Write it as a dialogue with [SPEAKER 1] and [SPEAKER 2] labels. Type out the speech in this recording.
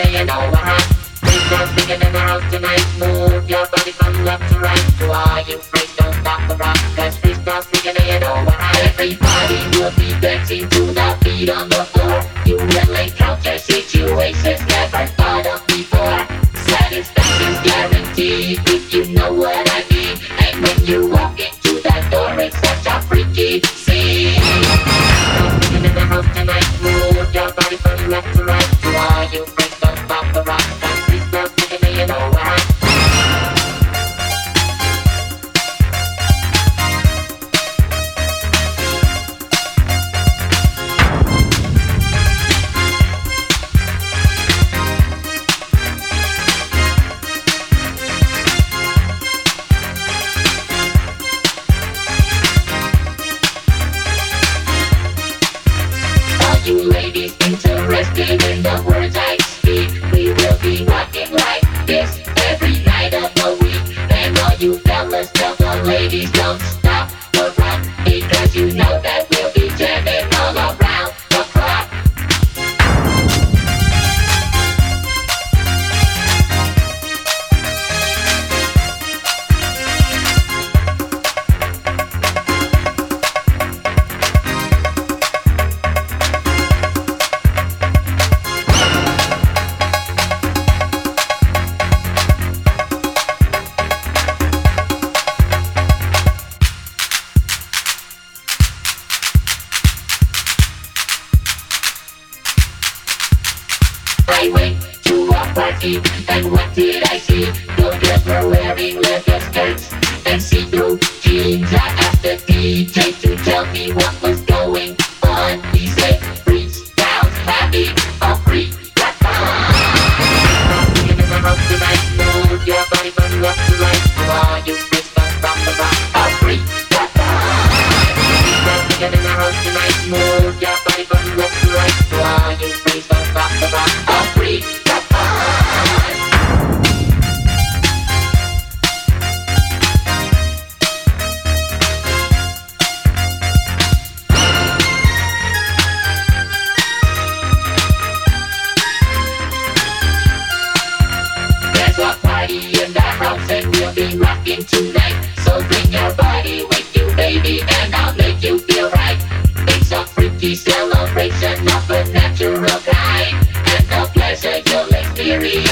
[SPEAKER 1] in the tonight. Move your body from left to right. You freaks, don't stop the. Everybody will be dancing to beat on the floor. You situations before. Satisfaction's guaranteed if you know what interested in the words I went to a party and what did I see? Girls were wearing leather skirts and see-through jeans. I asked the DJ to tell me what was going on. He said, be rocking tonight. So bring your body with you, baby, and I'll make you feel right. It's a freaky celebration of a natural kind. And the pleasure you'll experience